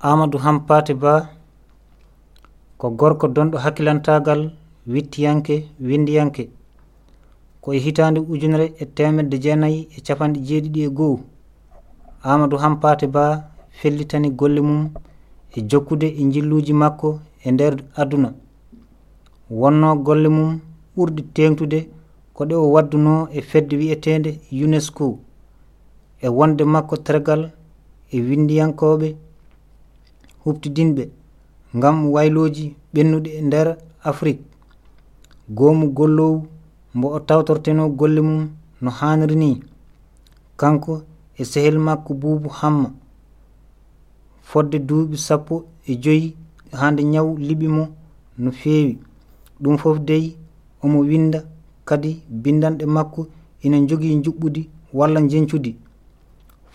amadou hampate ba ko gorko donɗo hakkilantagal wittiyanke windiyanke. Koye hitande ujunere e temedde jeenayyi e capanɗe jeeɗiɗi e goho. Amadou hampate ba fellitani golle mum e jokkude e jilluji makko e nder aduna wonno golle mum ɓurɗi tengtude ko ɗe o wadduno e fedde wi'etede unesco. E wonde makko tergal e windiyankoɓe hubtidinɓe ngam wayloji ɓennuɗi e nder afrique. Goomu gollowu mbo o tawtorteno golle mum no haniri ni. Kanko e sehel makko buubu hamma. Fodde duuɓi sappo e joyi hande ñaw liɓi mo no feewi. Ɗum fof dey omo winda kadi bindanɗe makko ina jogii juɓɓudi walla jencudi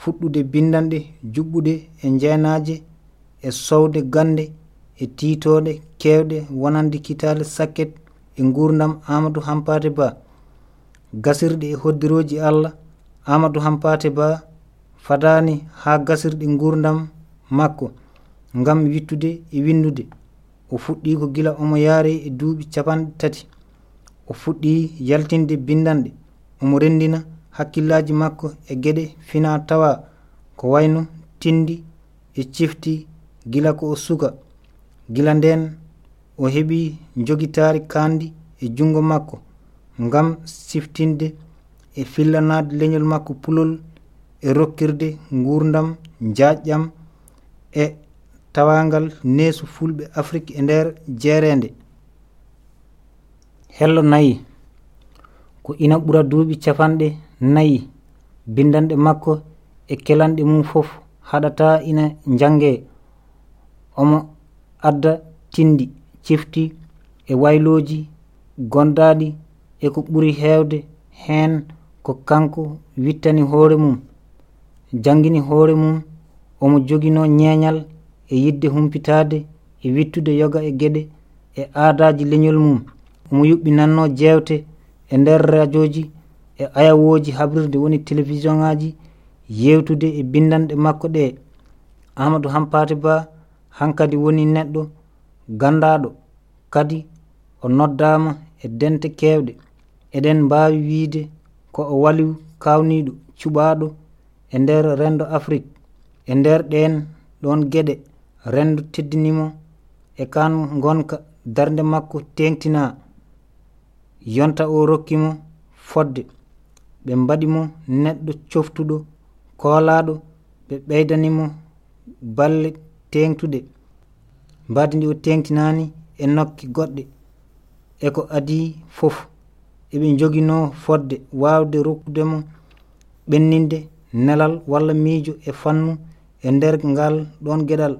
fuɗɗude bindanɗe juɓɓude e jeenaje e sowde gande e titode kewɗe wonande kitale sakket e gurdam amadou hampate ba. Gasirɗe e hoddiroji allah amadou hampate ba fadani ha gasirɗe gurdam makko ngam wittude e windude o fuɗɗi ko gila omo yaari e duuɓi capanɗe tati. O fuɗɗi yaltinde bindanɗe omo rendina hakkillaji makko e geɗe fina tawa ko wayno tindi e cifti gila ko o suka. Gila nden o heɓi jogitaari kandi e jungo makko ngam siftinde e fillanade leñol makko pulol e rokkirde nguurdam jaajƴam e tawangal neesu fulɓe afrique e nder jeerende hello nayi ko ina ɓura duuɓi capanɗe nayi bindanɗe makko e kelanɗe mum fof haɗata ina jange omo adda tindi cifti e wayloji gondaɗi e ko ɓuri heewde heen ko kanko wittani hoore mum. Jangini hoore mum omo jogino ñeeñal e yidde humpitade e wittude yoga e geɗe e aadaji leñol mum. Omo yuɓɓinanno jewte e nder radioji e ayawoji habrirde woni télévision ŋaji yewtude e bindanɗe makko ɗe. Ahmadou hampate ba hankadi woni neɗɗo gandaɗo kadi o noddama e dente kewɗe eɗen mbawi wiide ko o waliw kawniɗo cuɓaɗo e nder rendo afrique. E nder ɗen ɗon gueɗe rendo teddinimo e kan gonka darde makko tengtina yonta o rokkimo fodde ɓe mbaɗimo neɗɗo coftuɗo koolaɗo ɓe ɓeydanimo balle. tengtuɗe mbadi ndi o tengtinani e nokki goɗɗe. E ko adi fof. Eɓe jogino fodde wawde rokkude mo ɓenninde nelal walla miijo e fannu e nder ngal ɗon geɗal.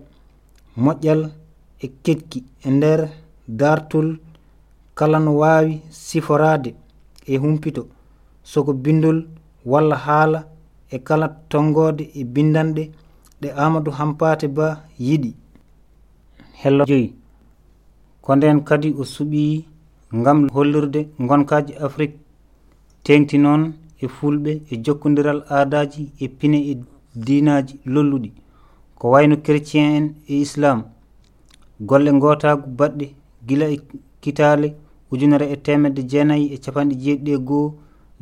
Moƴƴal e ketki e nder dartol. Kala no wawi siforade e humpito. Soko bindol walla haala e kala tongode e bindanɗe. ɗe amadou hampate ba yiɗi. Hello. Joyi. Ko nden kadi o suɓi ngam hollirde gonkaji afrique tengti noon e fulɓe e jokkodiral aadaji e pine e dinaji lolluɗi. Ko wayno chrétien en e islam. Golle gotagu baɗɗe gila e kitale ujunere e temedde jeenayyi e capanɗe jeeɗiɗi e goho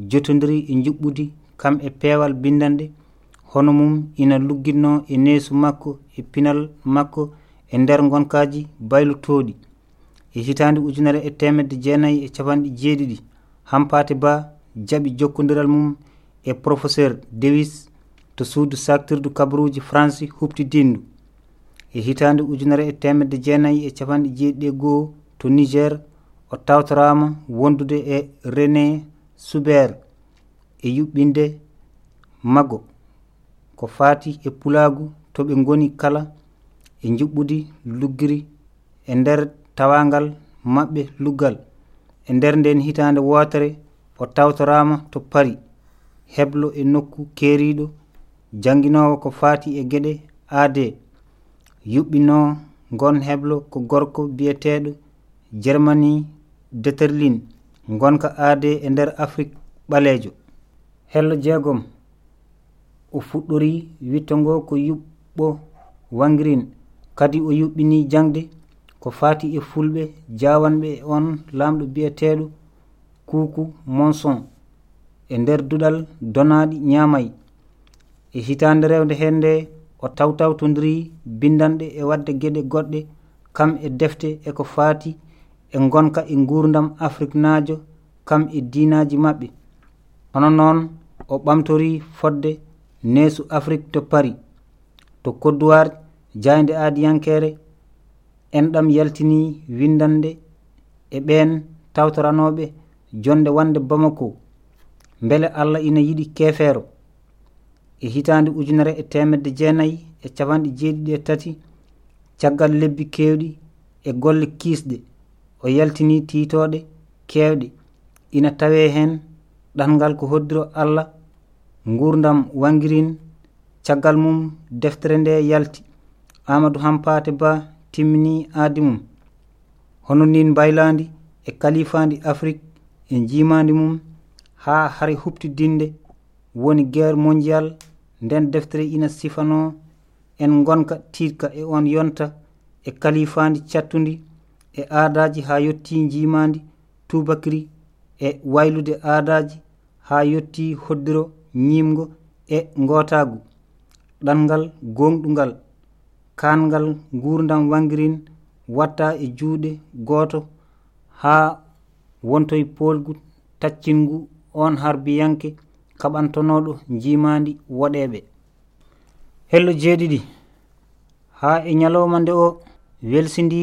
jotodiri e juɓɓudi kam e peewal bindanɗe hono mum ina lugginno e neesu makko e pinal makko e nder gonkaji baylotoɗi e hitande ujunere e temedde jeenayi e capanɗe jeeɗiɗi. Hampate ba jaɓi jokkodiral mum e professeur dewis to suudu sactirdu kabaruji france huɓtidindu e hitande ujunere e temedde jeenayi e capanɗe jeeɗiɗi e goho to niger o tawtorama wondude e rené suber e yuɓɓinde maggo ko fati e pulagu to ɓe goni kala e juɓɓudi luggiri e nder tawangal maɓɓe luggal e nder nden hitande wotere o tawtorama to pari heblo e nokku keeriɗo janginowo ko fati e gueɗe aade yuɓɓino gon heblo ko gorko biyeteɗo germany deterlin gonka aade e nder afrique ɓalejo hello jeegom. o fuɗɗori witto ngo ko yuɓɓo wangirin kadi o yuɓɓini jangde ko fati e fulɓe jawanɓe e on lamɗo biyeteɗo kuku monson e nder duɗal donaɗi ñamay e hitande rewde hen nde o tawtawtodiri bindanɗe e wadde gueɗe goɗɗe kam e defte eko fati e gonka e gurdam e afrique najo kam e dinaji maɓɓe. Hono noon o ɓamtori fodde neesu afrique to paris to côte jayde jaynde aadiyankere enɗam yaltini windande e ɓen tawtoranoɓe jonde wande bamako. Beele allah ina yiɗi kefeero e hitande ujunere e temedde jeenayyi e capanɗe jeeɗiɗi e tati caggal lebbi kewɗi e golle kiisɗe. O yaltini tiitoɗe kewɗe ina tawe hen ɗatgal ko hoddiro allah gurdam wangirin caggal mum deftere nde yalti. Amadou hampate ba timmini aadi mum. Hono nin baylandi e kalifandi afrique e jimandi mum ha hara huptidinde woni guerre mondial nden deftere ina sifano en gonka tiitka e on yonta e kalifandi cattundi e aadaji ha yetti jimandi tubakiri e waylude aadaji ha yetti hoddiro ñimgo e gotagu ɗanngal gonɗugal kangal gurdam wangirin watta e juuɗe gooto haa wontoye polgu taccingu on harbiyanke kaɓantonoɗo jimandi woɗeɓe hello jeeɗiɗi haa e ñalowma nde o welsindi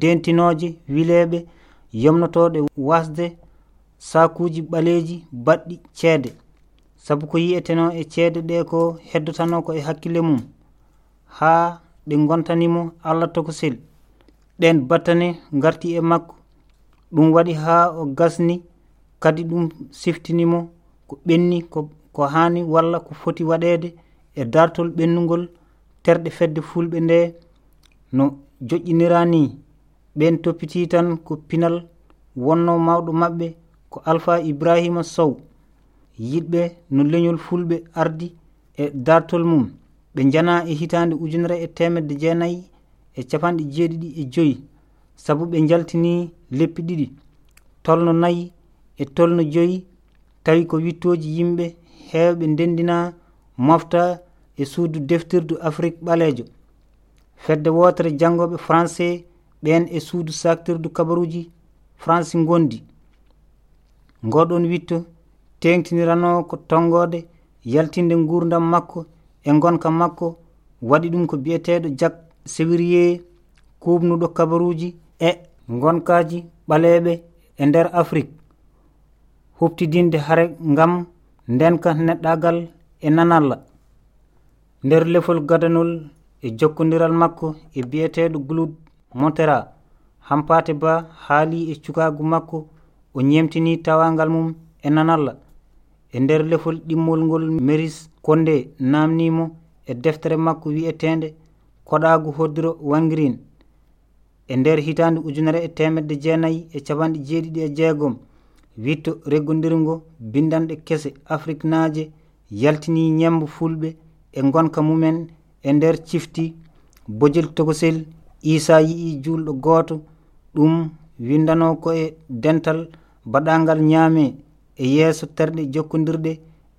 dentinoje wileɓe yomnotoɗe wasde sakuji ɓaleji baɗɗi ceede. sabu ko yi'eteno e ceede ɗe ko heddotano ko e hakkille mum. Haa ɗi gontanimo allah tokosel. Ɗen battane garti e makko. Ɗum waɗi haa o gasni kadi ɗum siftinimo ko ɓenni ko, ko haani walla ko foti waɗeede e dartol ɓennugol terɗe fedde fulɓe nde no joƴƴinira ni. Ɓen toppiti tan ko pinal wonno mawɗo maɓɓe ko alpha ibrahima sow. yiɗɓe no leñol fulɓe ardi e dartol mum. Ɓe jana e hitande ujunere e temedde jeenayyi e capanɗe jeeɗiɗi e joyi. Sabu ɓe jaltini leppi ɗiɗi. Tolno nayyi e tolno joyi tawi ko wittoji yimɓe heewɓe ndendina mofta e suudu deftirdu afrique ɓaleejo. Fedde wootere janngoɓe français ɓen e suudu saktirdu kabaruji france gondi ngoɗon witto tengtinirano ko tongode yaltinde gurdam makko e gonka makko waɗi ɗum ko biyeteɗo jak sévrier kubnuɗo kabaruji e gonkaji ɓaleɓe e nder afrique huftidinde hare ngam ndenka neɗɗagal e nanalla nder lefol gadanol e jokkodiral makko e biyeteɗo glud montera hampate ba haali e cukagu makko o ñemtini tawangal mum e nanalla e nder lefol ɗimmol ngol meris konde namnimo e deftere makko wi'etende koɗagu hoddiro wangirin. E nder hitande ujunere e temedde jeenayi e capanɗe jeeɗiɗi e jeegom witto reggodirgo bindanɗe kese afrique naaje yaltini ñembo fulɓe e gonka mumen e nder cifti bojel togosel isa yi'i julɗo gooto. Ɗum windano ko e dental baɗagal ñaame. e yeeso terɗe jokkodirɗe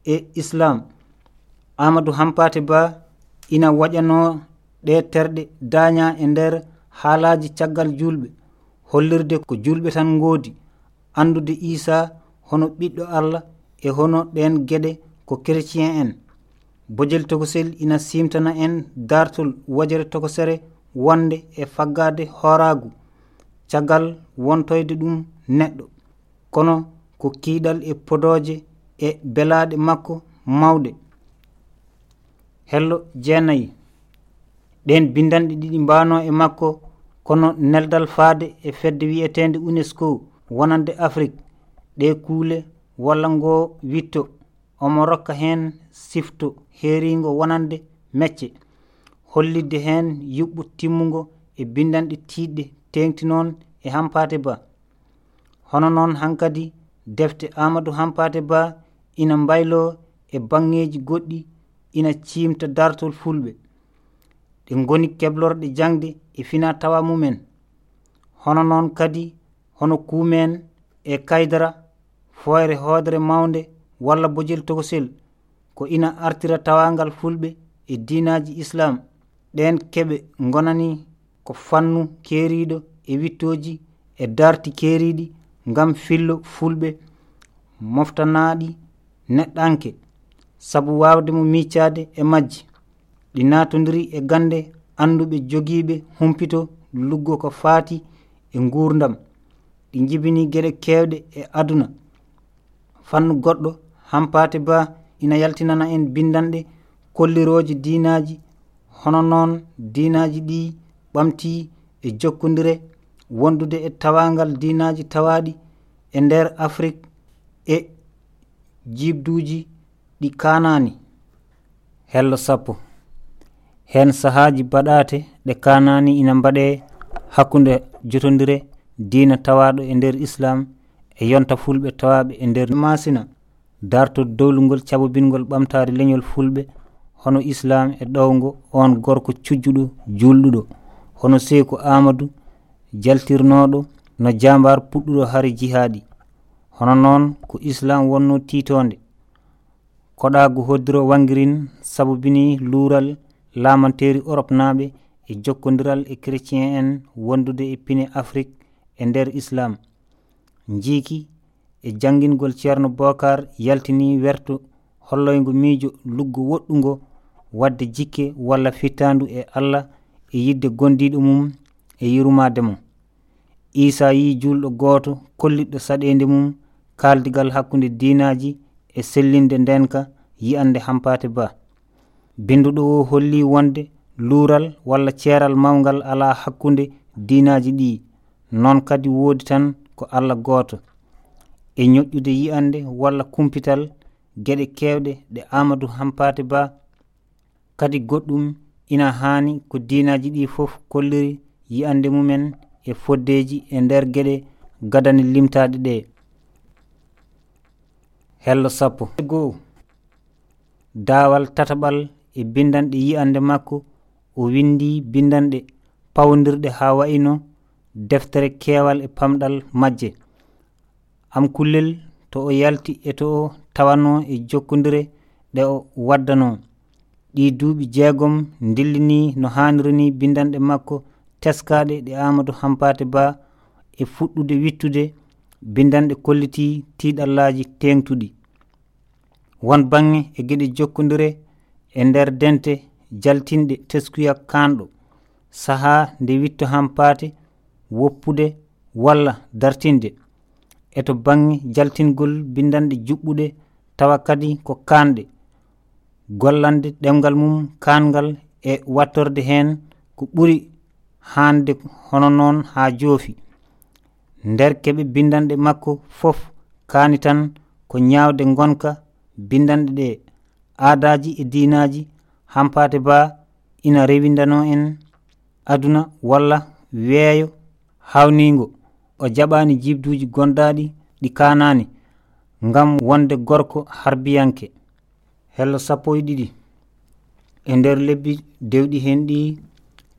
e islam. Amadou hampate ba ina waɗano ɗe terɗe daña e nder haalaji caggal julɓe. Hollirde ko julɓe tan ngoodi. Andude isa hono ɓiɗɗo allah e hono ɗen geɗe ko chrétien en. Bojel tokosel ina simtana en dartol wajere tokosere wonde e faggade horagu caggal wontoyde ɗum neɗɗo. Kono ko kiiɗal e podooje e belaaɗe makko mawɗe. Hello jeenayi. Ɗen bindanɗe ɗiɗi mbano e makko kono neldal faade e fedde wi'etende unesco wonande afrique. Ɗe kuule walla ngo witto. Omo rokka heen sifto heeringo wonande mecce. Hollidde heen yuɓɓu timmugo e bindanɗe tiiɗɗe teŋti noon e hampate ba. Hono noon han kadi defte amadou hampate ba ina mbaylo e bangeji goɗɗi ina cimta dartol fulɓe. Ɗe goni keblorɗe jangde e fina tawa mumen. Hono noon kadi hono kuumen e kaydara foyre hoodere mawnde walla bojel togosel ko ina artira tawangal fulɓe e dinaji islam ɗen keɓe gonani ko fannu keeriɗo e wittoji e darti keeriɗi ngam fillo fulɓe moftanaɗi neɗɗanke. Sabu wawde mo miccade e majji ɗi natodiri e gande anduɓe jogiɓe humpito luggo ko faati e gurdam ɗi jibini gueɗe kewɗe e aduna. Fannu goɗɗo hampate ba ina yaltinana en bindanɗe kollirooji dinaji hono noon dinaji ɗi ɓamti e jokkodire wondude e tawangal dinaji tawaɗi e nder afrique e jibduji ɗi kanani hello sappo hen sahaji baɗate ɗe kanani ina mbaɗe hakkude jotodire dina tawaɗo e nder islam e yonta fulɓe tawaɓe e nder masina darto dowlugol cabobingol ɓamtare leñol fulɓe hono islam e ɗowgo on gorko cujjuɗo julɗuɗo hono seyku amadou jaltirnoɗo no jambar puɗɗuɗo hari jihaɗi. Hono noon ko islam wonno titode koɗagu hoddiro wangirin sabubini luural lamanteri europe naɓe e jokkodiral e chrétien en wondude e pine afrique e nder islam. Jiiki e jangingol ceerno bocar yaltini werto holloygo miijo luggo woɗɗugo wadde jikke walla fittandu e allah e yidde gondiɗo mum e yurmade mum. Isa yi julɗo gooto kolliɗɗo saɗede mum kaldigal hakkude dinaji e sellinde ndenka yi'ande hampate ba. Binduɗo o holli wonde luural walla ceeral mawgal ala hakkunde dinaji ɗi. Noon kadi woodi tan ko allah gooto. E ñoƴƴude yi'ande walla kumpital geɗe kewɗe ɗe amadou hampate ba. Kadi goɗɗum ina haani ko dinaji ɗi fof kolliri yi'ande mumen e foddeji e nder geɗe gadani limtaɗe ɗe. Hello sappo. Goo daawal tataɓal e bindanɗe yi'ande makko o windi bindanɗe pawdirɗe ha wayino deftere keewal e pamɗal majje. Am kullel to o yalti e to o tawano e jokkodire ɗe o waddano. Ɗi duuɓi jeegom dillini no hanirini bindanɗe makko teskaɗe ɗe amadou hampate ba e fuɗɗude wittude bindanɗe kolliti tiɗallaji tengtuɗi. Won bange e geɗe jokkodire e nder dente jaltinɗe teskuya kanɗo saha nde witto hampate woppude walla dartinde. E to bange jaltingol bindanɗe juɓɓuɗe tawa kadi ko kanɗe gollande ɗemgal mum kangal e wattorde hen ko ɓuri hande hono noon ha joofi. Nder keɓe bindanɗe makko fof kani tan ko ñawde gonka bindanɗe ɗe aadaji e dinaji hampate ba ina rewindano en aduna walla weeyo hawnigo o jaɓani jibduji gonɗaɗi ɗi kanani ngam wonde gorko harbiyanke. Hello sappo e ɗiɗi. E nder lebbi dewɗi hen ɗi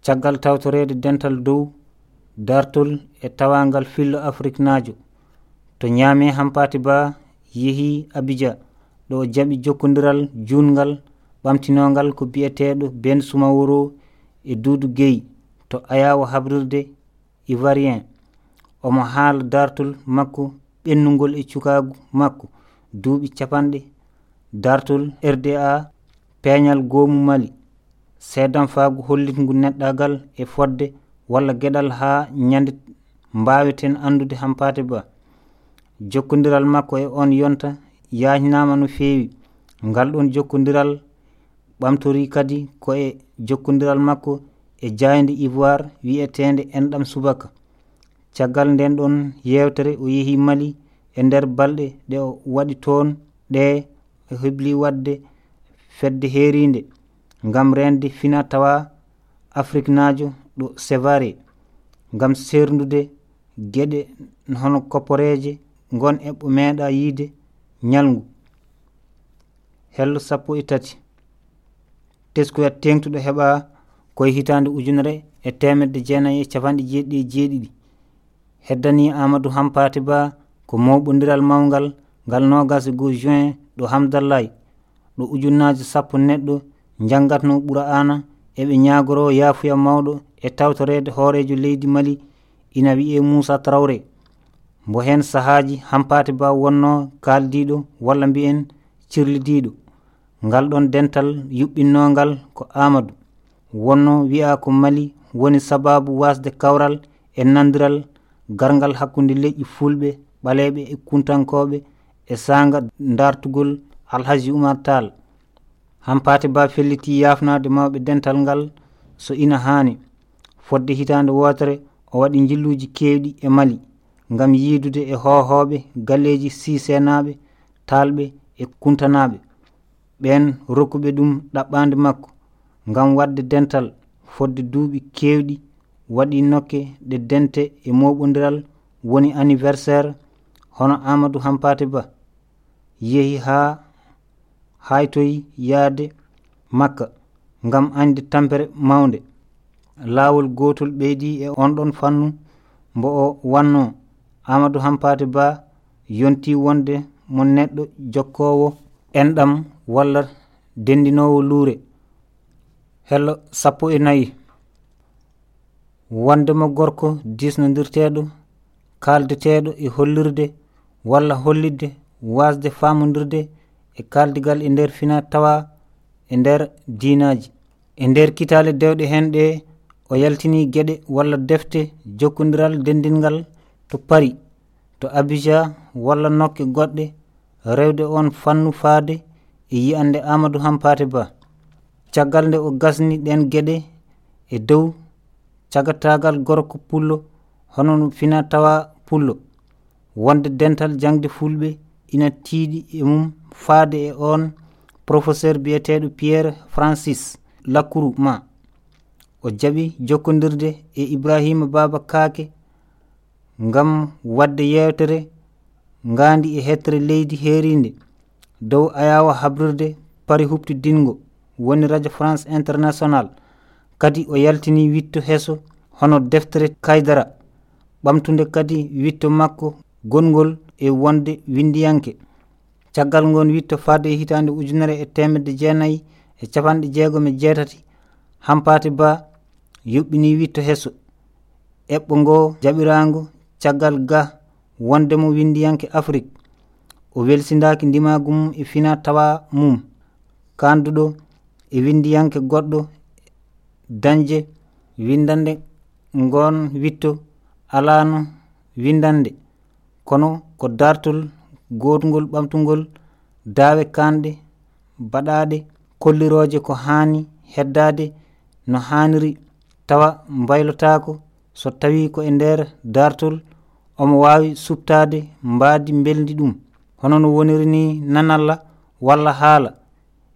caggal tawtorede dental dow dartol e tawangal fillo afrique najo to ñaame hampati ba yeehi abidja ɗo jaɓi jokkodiral jungal ɓamtinogal ko biyeteɗo ben sumaworo e duudu gueyi to ayawo habrirde ivoirien. Omo haala dartol makko ɓennugol e cukagu makko duuɓi capanɗe dartol rda peeñal goomu mali. seedan faagu hollitngu neɗɗagal e fodde walla geɗal ha ñande mbaaweten andude hampaate ba. Jokkodiral makko e on yonta yaajnaama no feewi ngal ɗon jokkodiral ɓamtori kadi ko e jokkodiral makko e jayde ivoire wi'eteende enɗam subaka. Caggal nden ɗon yewtere o yeehi mali e nder balɗe ɗe o waɗi toon ɗe e o hebli wadde fedde heeride ngam rende fina tawa afrique najo ɗo sévari ngam serdude geɗe hono koporeje gon eɓɓo meeɗa yiide ñalngu. Hello sappo e tati. Teskuya tengtuɗo heɓa koye hitande ujunere e temedde jeenayi e capanɗe jeeɗiɗi e jeeɗiɗi. Heddani amadou hampate ba ko mawɓodiral mawgal ngal nogas e goo juin ɗo hamdallayi ɗo ujunnaji sappo neɗɗo jangatno ɓura'ana eɓe ñagoro yaafuya mawɗo e tawtorede hoorejo leydi mali ina wiye moussa trawre. Mbo hen sahaji hampate ba wonno kaldiɗo walla mbiyen cirlidiɗo ngal ɗon dental yuɓɓinnogal ko amadou wonno wi'a ko mali woni sababu wasde kawral e nandiral gargal hakkunde leƴƴi fulɓe ɓaleɓe e kuntankoɓe e sanga dartugol alhaji oumar tall. han ba felliti yafnade mawɓe dental ngal so ina haani. Fodde hitande wotere o waɗi jilluji kewɗi e mali ngam yiidude e hohoɓe galleji sisenaɓe talɓe e kuntanaɓe ɓen rokkuɓe ɗum ɗaɓɓande makko ngam wadde dental fodde duuɓi kewɗi waɗi nokke ɗe dente e moɓodiral woni anniversaire hono amadou hampate ba. Yeehi ha haytoyi yahde makka ngam añde tampere mawnde. Laawol gootol ɓeydi e onɗon fannu mbo o wanno amadou hampate ba yonti wonde mo neɗɗo jokkowo enɗam walla dendinowo luure. Hello sappo e nayi. Wondemo gorko disnodirteɗo kaldeteɗo e hollirde walla hollidde wasde famodirde e kaldigal e nder fina tawa e nder dinaji e nder kitale dewɗe hen ɗe o yaltini gueɗe walla defte jokkodiral dendingal to pari. To abija walla nokke goɗɗe rewde on fannu faade e yiyande amadou hampate ba. Caggal nde o gasni ɗen gueɗe e dow cagatagal gorko pullo hono fina tawa pullo. Wonde dental jangde fulɓe ina tiiɗi e mum faade e on professeur biyeteɗo pierre francis lakouru ma o jaɓi jokkodirde e ibrahima baba kaake ngam wadde yewtere ngandi e hettere leydi heerinde dow ayawa habrirde pari huptidingo woni radio france international. Kadi o yaltini witto heeso hono deftere kaydara. Ɓamtude kadi witto makko gongol e wonde windiyanke. caggal ngon witto fadde e hitande ujunere e temedde jeenayyi e capanɗe jeegom e jeetati. Hampate ba yuɓɓini witto heso. Eɓɓo ngo jaɓirango caggal ga wondemo windiyanke afrique. O welsindaki ndimagu mum e fina tawa mum. Kanduɗo e windiyanke goɗɗo dañde windande ngon witto. Alano windande kono ko dartol gotugol ɓamtugol daawe kanɗe baɗaɗe kolliroje ko hani heddade no haniri tawa mbaylotako so tawi ko e nder dartol omo wawi suptade mbaadi beldi ɗum. Hono no woniri ni nanalla walla haala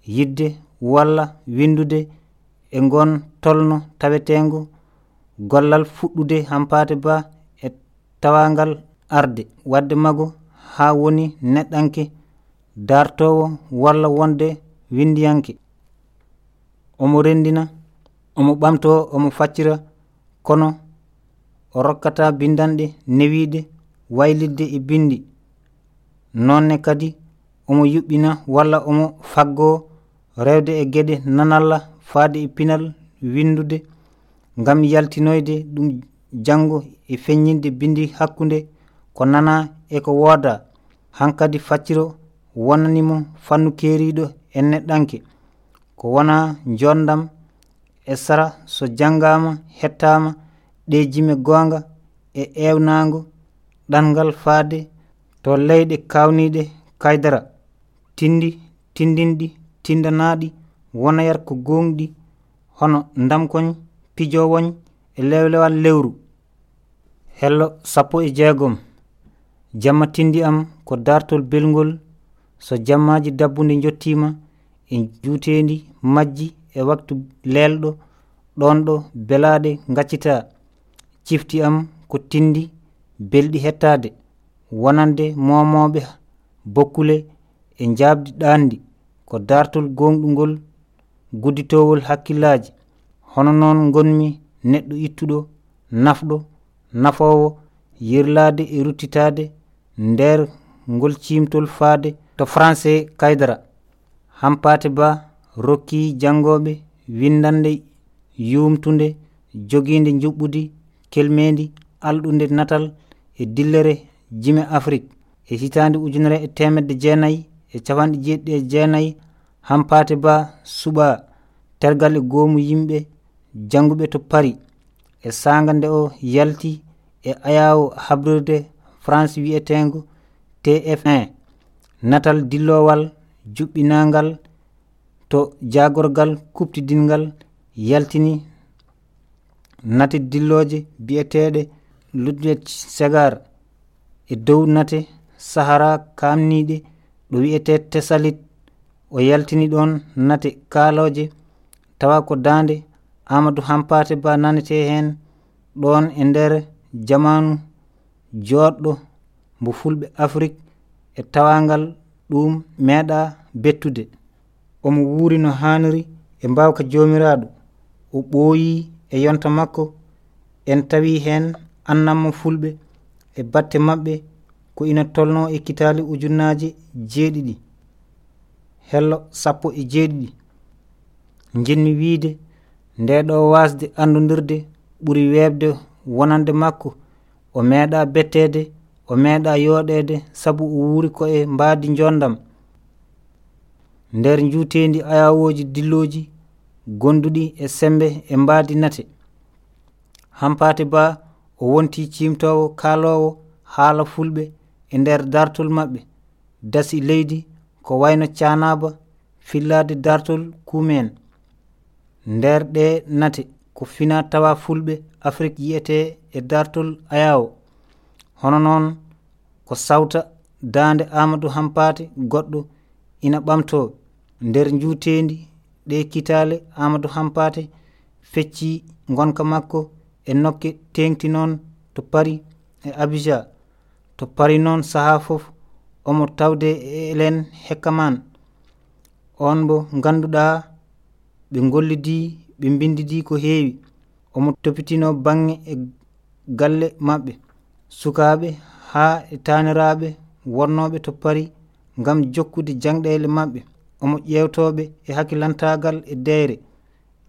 yidde walla windude e gon tolno tawetengo gollal fuɗɗude hampate ba e tawangal arde. Wadde mago haa woni neɗɗanke dartowo walla wonde windiyanke. Omo renndina omo ɓamto omo faccira kono o rokkata bindanɗe newiɗe waylidde e bindi. Nonne kadi omo yuɓɓina walla omo faggo rewde e geɗe nanalla faade e pinal windude ngam yaltinoyde ɗum janngo e feññinde bindi hakkunde ko nana e ko wooda. Hankadi facciro wonanimo fannu keeriɗo e neɗɗanke. Ko wona jondam e sara so janngama hettama ɗe jime goonga e ewnago ɗanngal faade to leyɗe kawniɗe kaydara. Tindi tindinɗi tindanaɗi wonoyar ko goongɗi hono ndamkoñ pijowoñ e lewlewal lewru. Hello sappo e jeegom. jamma tindi am ko dartol belgol. So jammaji dabbude jottima e juutendi majji e waktu lelɗo ɗon ɗo belaɗe gaccita cifti am ko tindi belɗi hettade wonande momoɓe bokkule e jabdi ɗandi ko dartol gonɗugol gudditowol hakkillaji hono noon gonmi neɗɗo ittuɗo nafɗo nafowo yirlade e ruttitade nder ngol cimtol faade to français kaydara hampate ba rokki jangoɓe windande yumtunde joginde juɓɓudi kelmedi alɗude natal e dillere jime afrique. E hitande ujunere e temedde jeenayyi e capanɗe jeeɗiɗi e jeenayyi hampate ba suɓa tergal e goomu yimɓe jannguɓe to pari e sanga nde o yalti e ayawo habrirde france wi'etengo tf1 natal dillowal juɓɓinangal to jagorgal kuptidingal yaltini nate dilloje bi'eteɗe ludwet segar. E dow nate sahara kamniɗe ɗo wi'ete tesalit o yaltini ɗon nate kaloje. Tawa ko dande amadou hampate ba nanete hen. Ɗon e nder jamanu joɗɗo mbo fulɓe afrique e tawangal ɗum meeɗa bettude. Omo wuuri no haniri e mbawka jomiraɗo o ɓooyi e yonta makko. En tawi hen annanmo fulɓe e batte maɓɓe ko ina tolno e kitali ujunnaje jeeɗiɗi. Hello sappo e jeeɗiɗi. Jinmi wiide nde ɗo wasde andodirde ɓuri webde wonande makko. o meeɗa bettede o meeɗa yooɗede sabu o wuuri ko e mbaadi jondam nder juutendi ayawoji dilloji gonduɗi e sembe e mbaadi nate. Hampate ba o wonti cimtowo kaalowo haala fulɓe e nder dartol maɓɓe. Dasi leydi ko wayno canaba fillade dartol kuumen nder ɗe nate ko fina tawa fulɓe afrique yiyete e dartol ayawo hono noon ko sawta dande amadou hampate goɗɗo ina ɓamto nder juutendi ɗe kitale amadou hampate fecci gonka makko e nokke tengti noon to pari e abija to pari noon saaha fof omo tawde e elen hekkaman on bo ganduɗa ɓe gollidi ɓe bindidi ko heewi. omo topitino bange e galle maɓɓe sukaɓe ha e taniraɓe wonnoɓe to pari gam jokkude jangɗele maɓɓe omo ƴewtoɓe e hakkilantagal e deyre.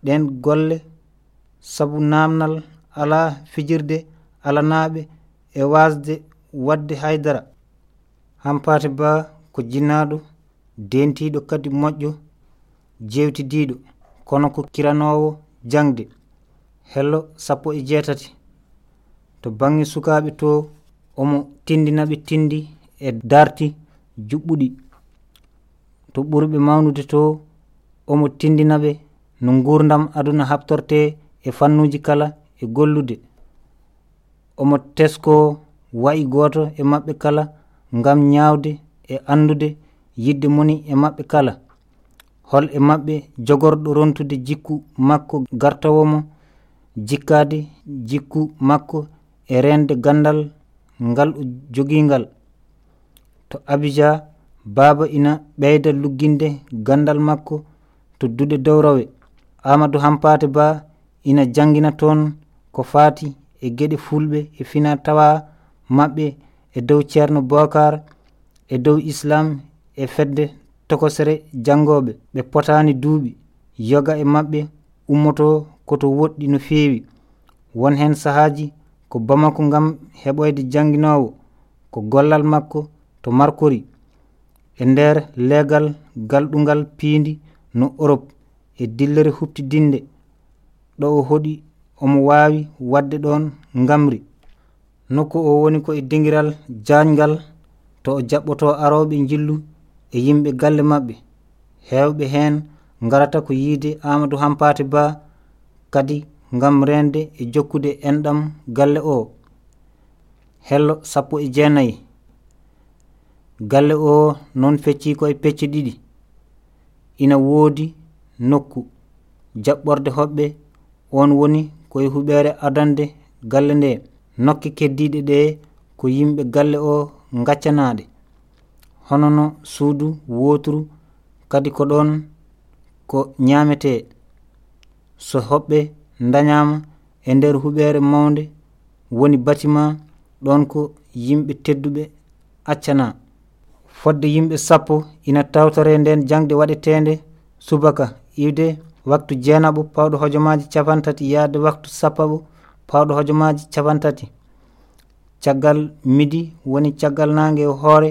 Ɗen golle sabu namnal ala fijirde alanaɓe e wasde wadde haydara. Hampate ba ko jinnaɗo dentiɗo kadi moƴƴo jewtidiɗo kono ko kiranowo jangde. hello sappo e jeetati. To bange sukaɓe to omo tindinaɓe tindi e darti juɓɓuɗi. To ɓurɓe mawnude to omo tindinaɓe no gurdam aduna habtorte e fannuji kala e gollude. Omo tesko wayi goto e maɓɓe kala ngam ñawde e andude yidde moni e maɓɓe kala. Hol e maɓɓe jogorɗo rontude jikku makko gartawomo jikkade jikku makko e rende gandal ngal o jogingal to abija baba ina ɓeyda lugginde gandal makko to duɗe dowrawe. Amadou hampate ba ina jangina toon ko fati e geɗe fulɓe e fina tawa maɓɓe e dow ceerno bocar e dow islam e fedde tokosere jangoɓe ɓe potani duuɓi yoga e maɓɓe ummoto koto woɗɗi no feewi. Won hen sahaji ko bamako gam heɓoyde jangguinowo ko gollal makko to markori. E nder leegal galɗungal piindi no europe e dillere huɓtidinde. Ɗo o hoɗi omo wawi wadde ɗon ngamri. Nokku o woni ko e dingiral jaajgal to o jaɓɓoto arooɓe jillu e yimɓe galle maɓɓe. Hewɓe hen garata ko yiide amadou hampate ba kadi ngam rende e jokkude enɗam galle o. Hello sappo e jeenayi. Galle o noon fecci koye pecce ɗiɗi. Ina woodi nokku. Jaɓɓorde hoɓɓe on woni koye huɓere adande galle nde. Nokke keddiɗe ɗe ko yimɓe galle o gaccanaɗe honono suudu woturu kadi ko ɗon ko ñamete so hoɓɓe dañama e nder huɓere mawde woni batima ɗon ko yimɓe tedduɓe accana fodde yimɓe sappo ina tawtore nden jangde waɗetende subaka iwde waktu jeenaɓo pawɗo hojomaji capantati. Yaade waktu sappaɓo pawɗo hojomaji capantati. Caggal midi woni caggal nangue e hoore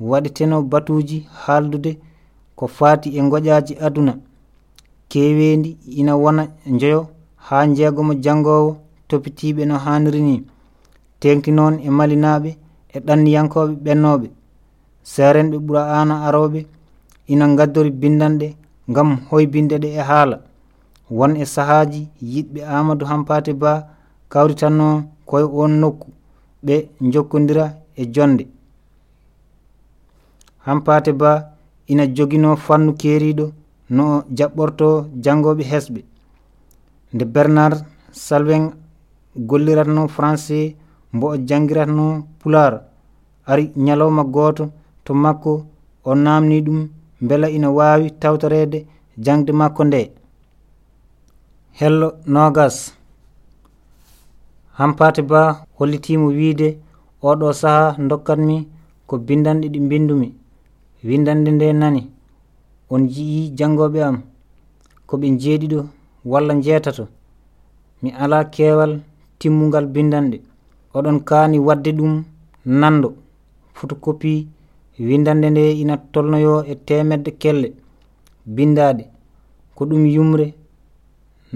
waɗeteno batuji haaldude ko faati e goƴaji aduna. kewendi ina wona joyo ha jeegomo jangowo topitiɓe no haaniri ni. Tenki noon e malinaɓe e ɗanniyankoɓe ɓennoɓe serenɓe ɓuura ana arooɓe ina gaddori bindanɗe gam hoybinde ɗe e haala. Won e sahaji yiɗɓe amadou hampate ba kawritanno koye on nokku ɓe jokkodira e jonde. Hampate ba ina jogino fannu keeriiɗo no jaɓɓorto janngoɓe hesɓe. Nde bernard salvin golliratno français mbo o janngiratno pular ari ñalawma gooto to makko o naamni ɗum mbela ina waawi tawtoreede jangde makko nde. Hello nogas. Hampate ba hollitiimo wiide oɗo sahaa dokkatmi ko bindanɗe ɗi mbindumi windande nde nani? on jii jangoɓe am koɓe jeeɗiɗo walla jeetato mi ala keewal timmugal bindanɗe oɗon kaani wadde ɗum nando photocopie windande nde ina tolnoyo e temedde kelle bindaɗe ko ɗum yumre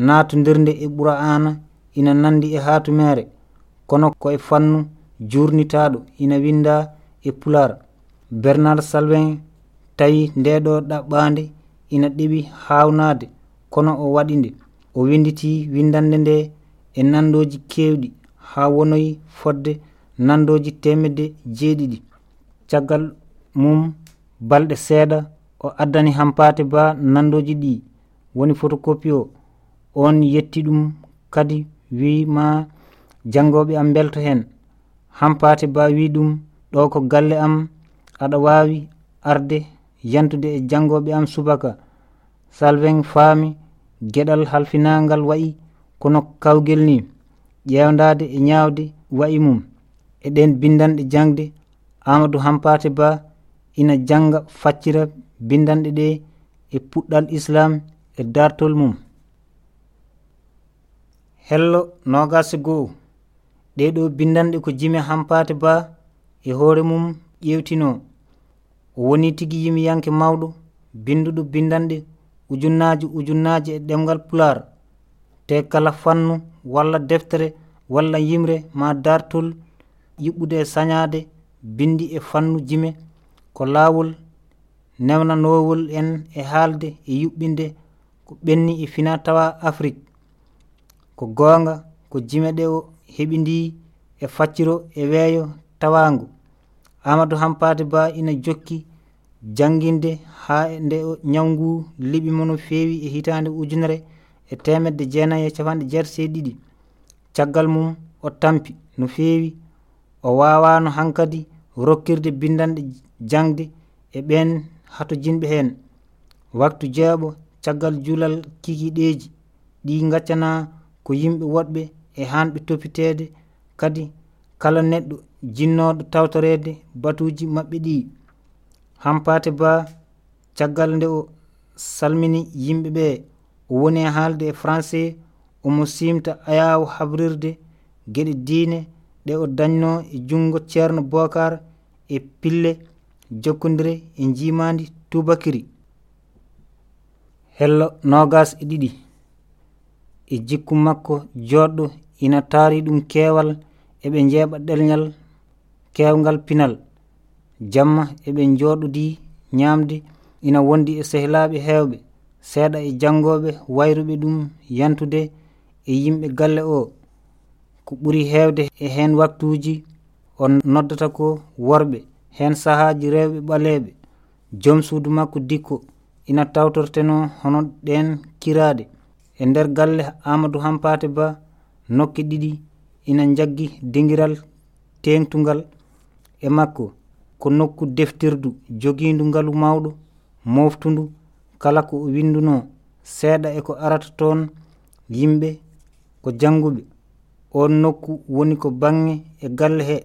naatodirnde e ɓura ana ina nandi e hatumere kono ko e fannu jurnitaɗo ina winda e pular bernard salvin tawi ndeɗo ɗaɓɓande ina ɗeɓi hawnade kono o waɗi nde o winditi windande nde e nandoji kewɗi ha wonoyi fodde nandoji temedde jeeɗiɗi. Caggal mum balɗe seeɗa o addani hampate ba nandoji ɗi. Woni photocopie o on yetti ɗum kadi wima jangoɓe am belto hen. Hampate ba wi ɗum ɗo ko galle am aɗa wawi arde yantude e janngoɓe am subaka. Salven faami geɗal halfinangal wayi kono kawgel ni ƴewdade e ñaawde wayi mum. Eɗen bindanɗe jangde amadou hampate ba ina janga faccira bindanɗe ɗe e puɗɗal islam e dartol mum. Hello nogase go'o. Ɗeɗo bindanɗe ko jimi hampate ba e hoore mum ƴewtino woni tigi yimiyanke mawɗo binduɗo bindanɗe ujunnaji ujunnaji e ɗemgal pular te kala fannu walla deftere walla yimre ma dartol yiɓɓude e sañade bindi e fannu jime ko laawol newnanowol en e haalde e yuɓɓinde ko ɓenni e fina tawa afrique ko goonga ko jime ɗe o heɓi ndi e facciro e weeyo tawangu amadou hampade ba ina jokki janginde ha nde ñawgu liɓi mo no feewi e hitande ujunere e temedde jeenayi e capanɗe jeetati e ɗiɗi. Caggal mum o tampi no feewi o wawano hankadi rokkirde bindanɗe jangde e ɓen hato jinɓe hen waktu jeeɓo caggal julal kikiɗeji ɗi gaccana ko yimɓe woɗɓe e hanɓe toppitede kadi kala neɗɗo jinnoɗo tawtorede batuji maɓɓe ɗi. hampate ba caggal nde o salmini yimɓe ɓe o woni e haalde e français omo simta ayaw habrirde geɗe diine. Ɗe o dañno e junngo ceerno bocar e pille jokkodire e jimandi tubakiri hello nogas e ɗiɗi. E jikku makko joɗɗo ina taari ɗum keewal eɓe jeeɓa ɗelñal kewgal pinal. jamma eɓe jooɗodi ñaamde ina wondi e sehlaaɓe heewɓe seeɗa e janngooɓe wayruɓe ɗum yantude e yimɓe galle o ko ɓuri heewde e heen waktuuji o noddata ko worɓe heen sahaaji rewɓe ɓaleeɓe. Joom suudu makko dikko ina tawtorteno hono ɗen kiraade. E nder galle amadou hampate ba nokke ɗiɗi ina jaggi dingiral tengtungal e makko. ko nokku deftirdu jogiindu ngalu mawɗo moftundu kala ko winduno seeɗa e ko arata toon yimɓe ko janguɓe on nokku woni ko bange e galle he.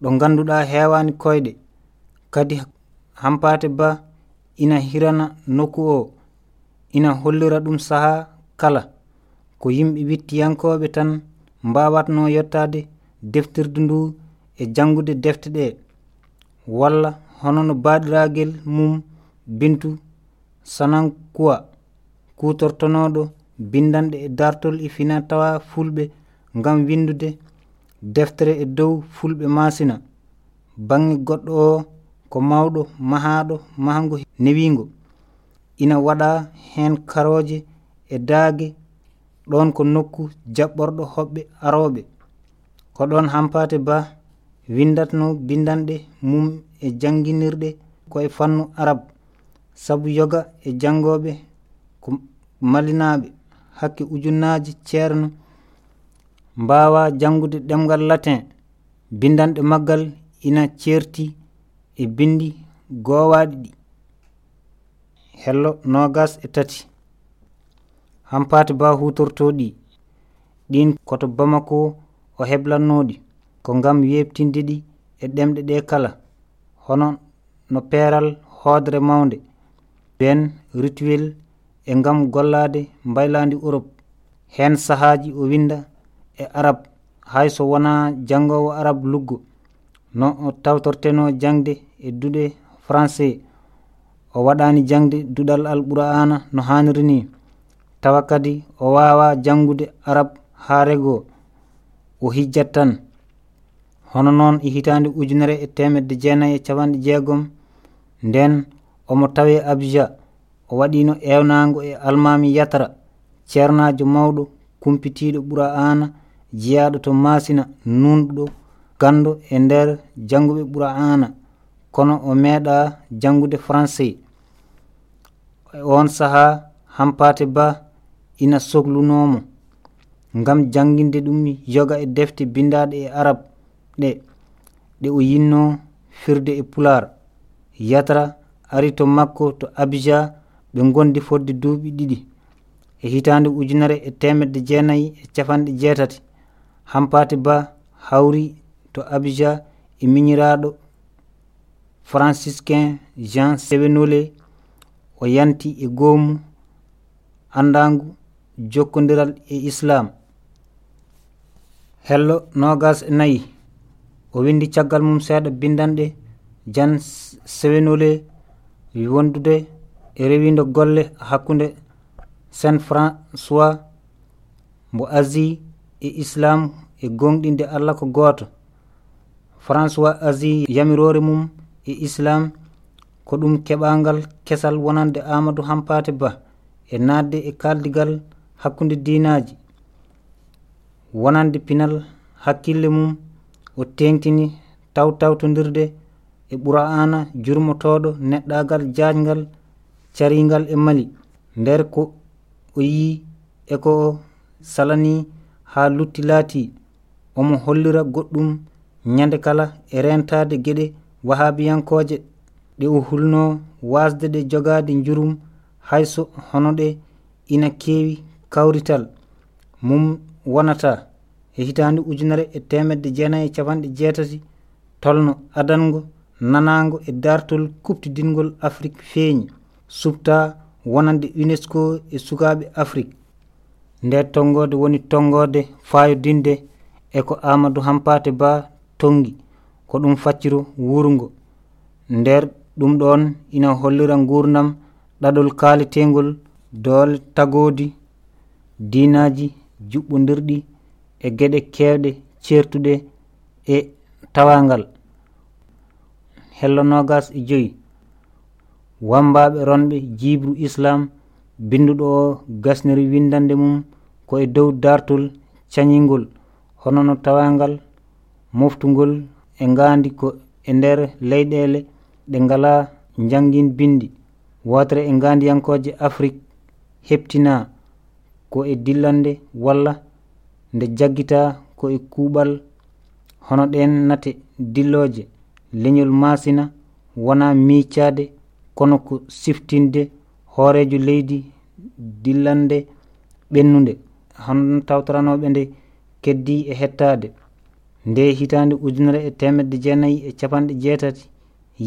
Ɗo ganduɗa hewani koyɗe. Kadi hampate ba ina hirana nokku o ina hollira ɗum saaha kala. Ko yimɓe wittiyankoɓe tan mbawatno yettade deftirdu ndu e jangude defte ɗe. walla hono no baɗiragel mum bintu sanankuwa kutortonoɗo bindanɗe e dartol e fina tawa fulɓe ngam windude deftere e dow fulɓe masina. Bange goɗɗo o ko mawɗo mahaɗo mahango newingo ina waɗa hen karoje e daage ɗon ko nokku jaɓɓorɗo hoɓɓe aroɓe ko ɗon hampate ba windatno bindanɗe mum e janginirɗe koye fannu arab. Sabu yoga e jangoɓe ko malinaɓe hakke ujunnaji ceerno mbawa jangude ɗemgal latin. Bindanɗe maggal ina ceerti e bindi gowaɗi ɗi. Hello nogas e tati. Hampate ba hutortoɗi ɗin koto bamako o heblannoɗi ko ngam yebtinde ɗi e ɗemɗe ɗe kala hono no peeral hoodere mawnde. Ben rituel e ngam gollade mbaylandi europe. Heen sahaaji o winda e arab hay so wonaa janngoowo arab luggo. No o tawtorteno jangde e duɗe français o waɗani jangde duɗal alqur'ana no haniri ni tawa kadi o wawa jangude arab haa rego o hijjat tan hono noon e hitande ujunere e temedde jeenayi e capanɗe jeegom nden omo tawe abja o waɗino ewnago e almami yatara ceernajo mawɗo kumpitiɗo ɓuura ana jeyaɗo to masina nunɗuɗo gando e nder janguɓe ɓuura ana kono o meeɗa jangude français e on saaha hampate ba ina sohlunomo ngam jangguinde ɗum yoga e defte bindaɗe e arabe ɗe ɗe o yinno firde e pular. Yatra ari to makko to abija ɓe gondi fodde duuɓi ɗiɗi. E hitande ujunere e temedde jeenayyi e capanɗe jeetati. Hampati ba hawri to abija e miñiraɗo franciscain jean sewenole o yanti e goomu andangu jokkodiral e islam hello nogas e nayyi o windi caggal mum seeɗa bindanɗe jan sewenole wondude e rewindo golle hakkunde saint françois mbo asie e islam e gonɗinde allah ko gooto. François asie yamirore mum e islam ko ɗum keɓangal kesal wonande amadou hampate ba e naatde e kaldigal hakkunde dinaji wonande pinal hakkille mum o tengtini taw tawtodirde e qura'ana jurmotoɗo neɗɗagal jaajgal carigal e mali. Nder ko o yi e ko o salani ha lutti laati omo hollira goɗɗum ñande kala e rentade geɗe wahabiyankoje ɗe o hulno wasde ɗe jogade jurum hayso hono ɗe ina keewi kawrital. Mum wonata e hitande ujunere e temedde jeenayi e capanɗe jeetati tolno adango nanago e dartol kuptidingol afrique feeñi. Subta wonande unesco e sukaɓe afrique. Nde tongode woni tongode fayodinde e ko amadou hampate ba tongi ko ɗum facciro wurgo nder ɗum ɗon ina hollira gurdam ɗaɗol kaalitegol doole tagodi dinaji juɓɓodirɗi e geɗe kewɗe certuɗe e tawangal. Hello nogas e joyi. Wambaɓe ronɓe jibru islam binduɗo o gasniri windande mum ko e dow dartol cañingol. Hono no tawangal moftugol e ngandi ko e nder leyɗele ɗe ngala jangin bindi. Wotere e ngandiyankoje afrique heptina ko e dillande walla nde jaggita ko e kuuɓal hono ɗen nate dilloje leñol masina wona miccade kono ko siftinde hoorejo leydi dillande ɓennude hono tawtoranoɓe nde keddi e hettade nde hitande ujunere e temedde jeenayyi e capanɗe jeetati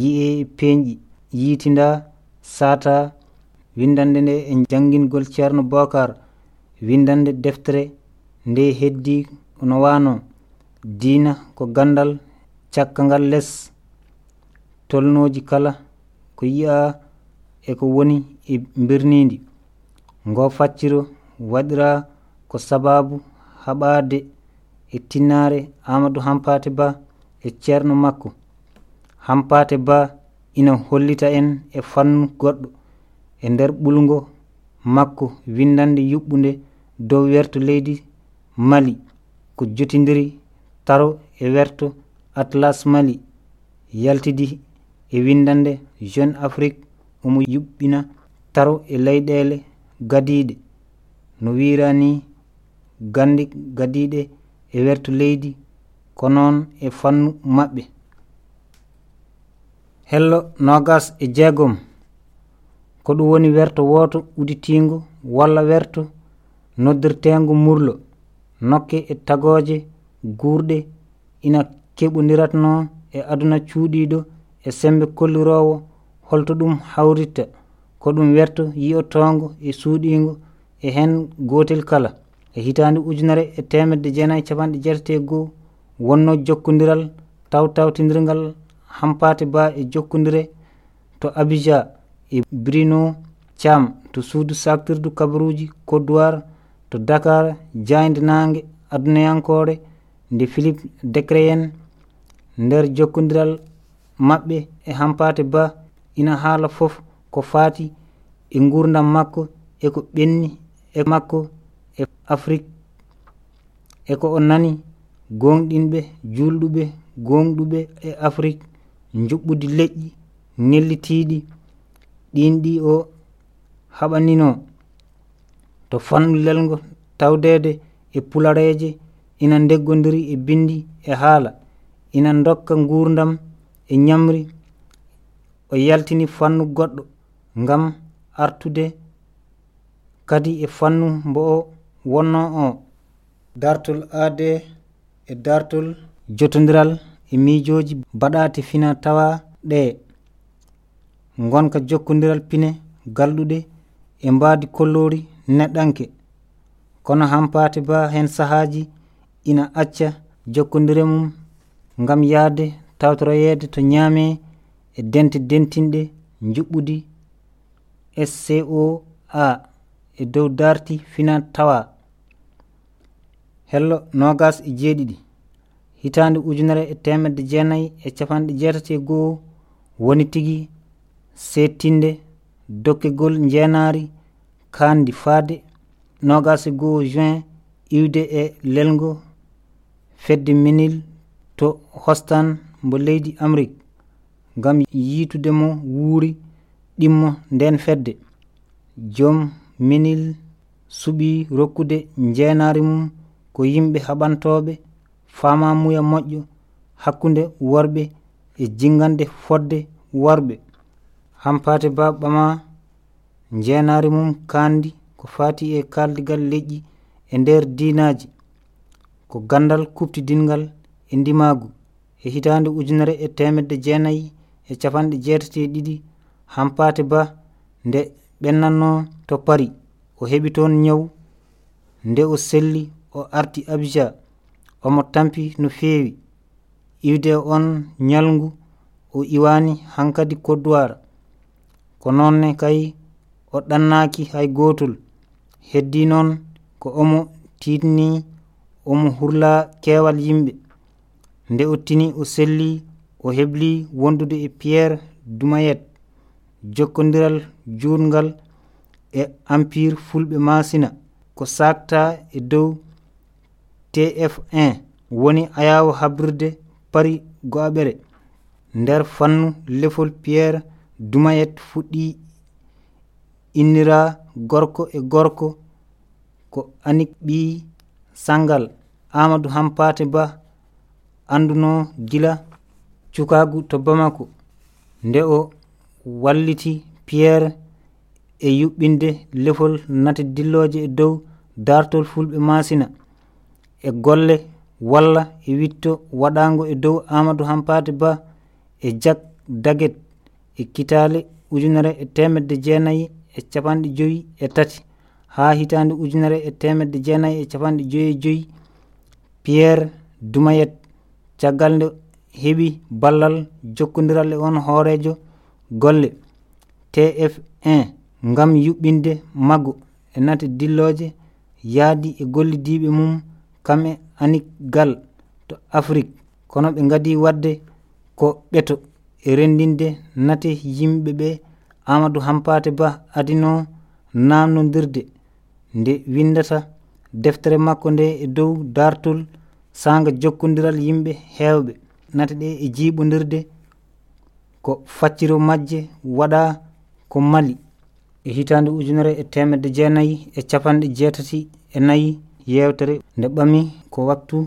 yi'e e peeñƴi yiitinda sata windande nde e janngingol ceerno bocar windande deftere nde heddi no wano diina ko gandal cakka ngal less tolnoji kala ko yi'a e ko woni e birnidi ngo facciro waɗira ko sababu haɓade e tinnare amadou hampate ba e ceerno makko. Hampate ba ina hollita en e fannu goɗɗo e nder ɓulgo makko windande yuɓɓude dow werto leydi mali ko jotidiri taro e werto atlas mali yaltidi e windande jeune afrique omo yuɓɓina taro e leyɗele gadiɗe no wirani gandi gadiɗe e werto leydi ko noon e fannu maɓɓe. Hello nogas e jeegom ko ɗum woni werto woto uditingo walla werto noddirtengo murlo. nokke e tagoje gurɗe ina keɓodiratno e aduna cuuɗiɗo e sembe kollirowo holto ɗum hawritta ko ɗum werto yiyotoongo e suuɗiingo e hen gotel kala. E hitande ujunere e temedde jeenayyi capanɗe jeetati e goo wonno jokkodiral taw tawtidirgal hampate ba e jokkodire to abidja e brino cam to suudu sactirdu kabaruji cote d'ivoire to dakar jayde nangue adunayankore nde philippe décré en nder jokkodiral maɓɓe e hampate ba ina haala fof ko faati e gurdam makko eko ɓenni e makko e afrique. Eko o nani gonɗinɓe julɗuɓe gonɗuɓe e afrique juɓɓudi leƴƴi ngellitiɗi ɗin ɗi o haɓanino. to fanlel ngol tawdede e pulareeje ina deggodiri e bindi e haala ina dokka gurdam e ñamri o yaltini fannu goɗɗo ngam artude kadi e fannu mbo o wonno o. Dartol aade e dartol jotodiral e miijoji baɗati fina tawa ɗe. Gonka jokkodiral pine galɗuɗe e mbaadi kollori neɗɗanke. Kono hampate ba hen sahaji ina acca jokkondire mum ngam yahde tawtoroyeede to ñaame e dente dentinɗe juɓɓudi sco a e dow darti fina tawa. Hello nogas e jeeɗiɗi. Hitande ujunere e temedde jeenayyi e capanɗe jeetati e goho woni tigi settinde dokkegol jeenaari kandi faade nogas e goho juin iwde e lelgo fedde minil to hostan mbo leydi amérique ngam yiitude mo wuuri ɗimmo nden fedde. Joom minil suɓi rokkude jeenaari mum ko yimɓe haɓantooɓe faamamuya moƴƴo hakkunde worɓe e jingande fodde worɓe. Hampate ba ɓama jeenaare mum kaandi ko fati e kaldigal leƴƴi e nder diinaji ko gandal kuptidingal e ndimaagu e hitaande ujunere e temedde jeenayi e capanɗe jeetati e ɗiɗi hampate ba nde ɓennanno to pari o heɓi toon ñawu nde o selli o arti abija omo tampi no feewi. Iwde on ñalngu o iwani hankadi kodduwara ko noonne kay o ɗannaki hay gotol heddi noon ko omo tinni omo hurla keewal yimɓe. Nde o tini o selli o hebli wondude e pierre dumayet jokkodiral jutgal e empire fulɓe masina ko sakta e dow tf1 woni ayawo habrirde pari go'aɓere nder fannu lefol pierre dumayet fuɗɗi innira gorko e gorko ko anik ɓi sangal amadou hampate ba anduno gila cukagu to bamako nde o walliti pierre e yuɓɓinde lefol nate dilloje e dow dartol fulɓe masina. E golle walla e witto waɗango e dow amadou hampate ba e jak daguet e kitale ujunere e temedde jeenayyi e capanɗe joyi e tati. Ha hitande ujunere e temedde jeenayyi e capanɗe joyi e joyi pierre dumayet caggal nde heeɓi ballal jokkodiral e on hoorejo golle. Tf1 ngam yuɓɓinde maggo e nate dilloje yaadi e gollidiɓe mum kamɓe anigal to afrique. Kono ɓe gadi wadde ko ɓeto e rendinde nate yimɓe ɓe amadou hampate ba adino namnodirde nde windata deftere makko nde e dow dartol sanga jokkodiral yimɓe heewɓe nataɗe e jiiɓodirde ko facciro majje waɗa ko mali. E hitande ujunere e temedde jeenayyi e capanɗe jeetati e nayyi yewtere nde ɓami ko waktu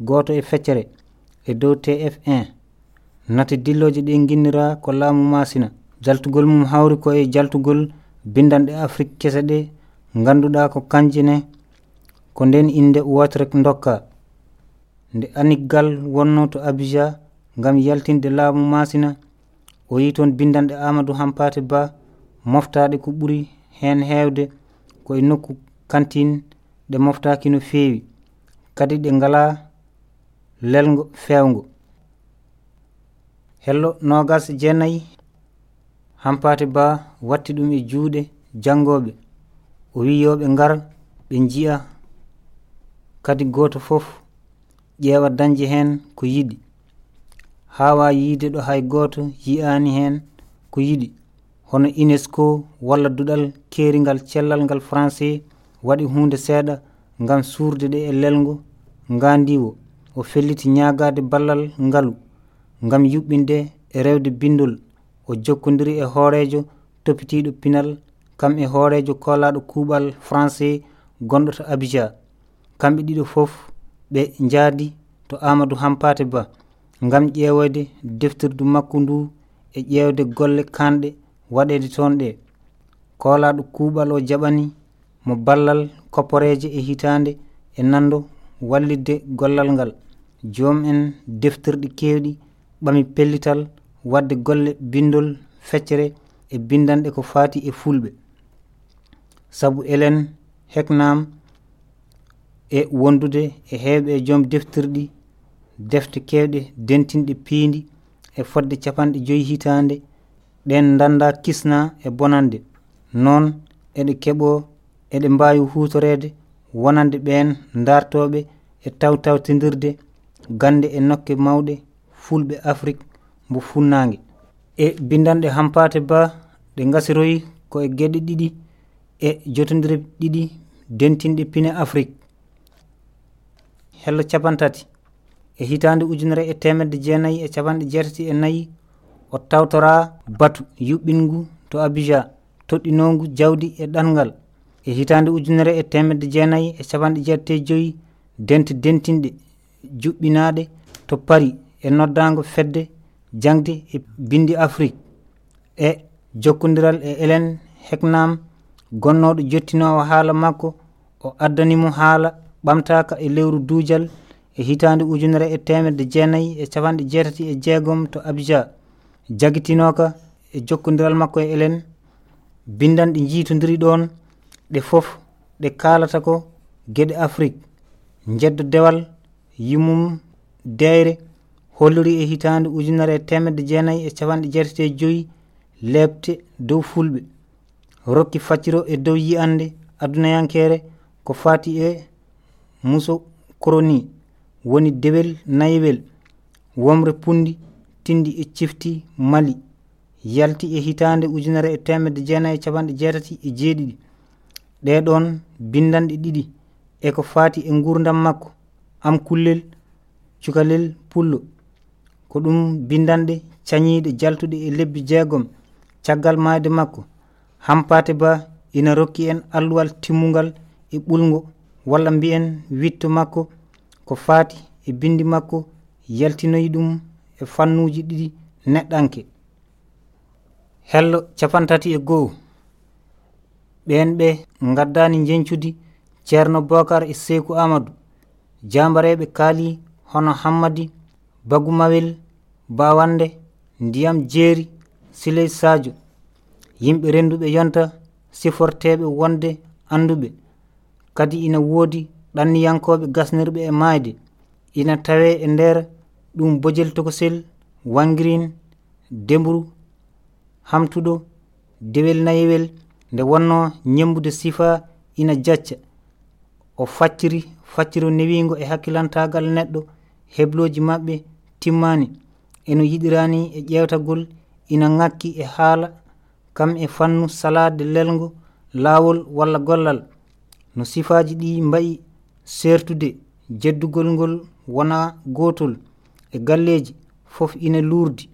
goto e feccere e dow tf1 nate dilloje ɗe guinnira ko laamu masina. jaltugol mum hawri ko e jaltugol bindanɗe afrique kese ɗe ganduɗa ko kanjene ko nden inde wotrek dokka nde aniggal wonno to abija gam yaltinde laamu masina o yi toon bindanɗe amadou hampate ba moftaɗe ko ɓuri hen hewde koye nokku kantine ɗe moftaki no feewi. Kadi ɗe ngala lelgo fewgo hello nogas jeenayyi. hampate ba watti ɗum e juuɗe janngoɓe. O wi yoɓe ngar ɓe njiya. Kadi goto fof ƴeewa dañde heen ko yiɗi. Hawa yiide ɗo hay goto yi'ani heen ko yiɗi. Hono unesco walla duɗal keeringal cellal ngal français waɗi hunde seeɗa ngam suurde ɗe e lelngo ngandiwo o felliti ñaagade ballal ngalu ngam yuɓɓinde e rewde bindol. o jokkodiri e hoorejo toppitiɗo pinal kam e hoorejo kolaɗo kuuɓal français gonɗo to abidja kamɓe ɗiɗo fof ɓe jaadi to amadou hampate ba ngam ƴeewoyde deftirdu makko ndu e ƴeewde golle kanɗe waɗede toon ɗe. Kolaɗo kuuɓal o jaɓani mo ballal kopporeje e hitande e nando wallidde gollal ngal. Joom en deftirɗi kewɗi ɓami pellital wadde golle bindol feccere e bindanɗe ko fati e fulɓe. Saabu elen heknam e wondude e heeɓe e joom deftirɗi defte kewɗe dentinɗe piindi e fodde capanɗe joyi hitande ɗen danda kisna e bonande. Noon eɗe keɓo eɗe mbawi hutorede wonande ɓen dartoɓe e tawtawtidirde gande e nokke mawɗe fulɓe afrique mbo funnangue e bindanɗe hampate ba ɗe gasiroyi ko e gueɗe ɗiɗi e jotodire ɗiɗi dentinɗe pine afrique. Hello capantati e hitande ujunere e temedde jeenayyi e capanɗe jeetati e nayyi o tawtora batu yuɓɓingu to abija toɗɗinongu jawdi e ɗanngal e hitande ujunere e temedde jeenayyi e capanɗe jeetati e joyyi dente dentinɗe juɓɓinaɗe to paari e noddago fedde jangde e bindi afrique e jokkodiral e elen heknam gonnoɗo jottinowo haala makko o addanimo haala ɓamtaka e lewru duujal e hitande ujunere e temedde jeenayyi e capanɗe jeetati e jeegom to abija jagitinoka e jokkodiral makko e elen bindanɗe jiitodiri ɗon ɗe fof ɗe kalata ko gueɗe afrique. Jeddo dewal yumum deyre hollori e hitande ujunere e temedde jeenayyi e capanɗe jeetati e joyyi lebte dow fulɓe. Rokki facciro e dow yiyande adunayankere ko fati e muso koroni. Woni dewel naywel womre pundi tindi e cifti mali. Yalti e hitande ujunere e temedde jeenayyi e capanɗe jeetati e jeeɗiɗi. Ɗeɗon bindanɗe ɗiɗi eko fati e, e gurdam makko. Am kullel cukalel pullo. ko ɗum bindanɗe cañiiɗe jaltuɗe e lebbi jeegom caggal maade makko. Hampate ba ina rokki en alluwal timmungal e ɓulgo walla mbiyen witto makko ko faati e bindi makko yaltinoyi ɗum e fannuji ɗiɗi neɗɗanke. Hello capantati e goho ɓen ɓe gaddani jencude ceerno bocar e seyku amadou. Jambareɓe kaali hono hammadi bagumawel bawande ndiyam jeeri siley sadio. Yimɓe renduɓe yonta siforteɓe wonde anduɓe kadi ina woodi ɗanniyankoɓe gasnirɓe e maayde. Ina tawe e nder ɗum bojel tokosel wangirin dembru hamtuɗo dewel nayewel nde wonno ñembude sifa ina jacca. O facciri facciro newingo e hakkilantagal neɗɗo hebloji maɓɓe timmani. Eno yiɗirani e ƴewtagol ina ŋakki e haala kam e fannu salade lelgo laawol walla gollal. No sifaji ɗi mbayi sertude jeddugol ngol wona gotol e galleji fof ina lurdi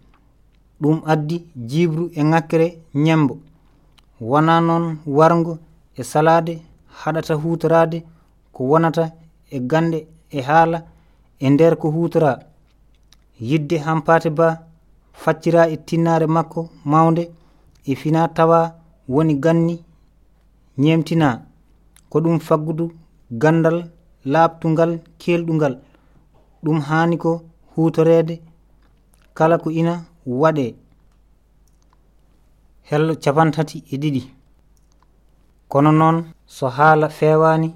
ɗum addi jibru e ŋakkere ñembo. Wona noon wargo e salade haɗata hutorade ko wonata e gande e haala e nder ko hutora yidde hampate ba faccira e tinnare makko mawde e fina tawa woni ganni ñemtina ko ɗum faggudu gandal laaɓtungal kelɗungal ɗum hani ko hutorede kala ko ina waɗe. Hello capantati e ɗiɗi. Kono noon so haala fewani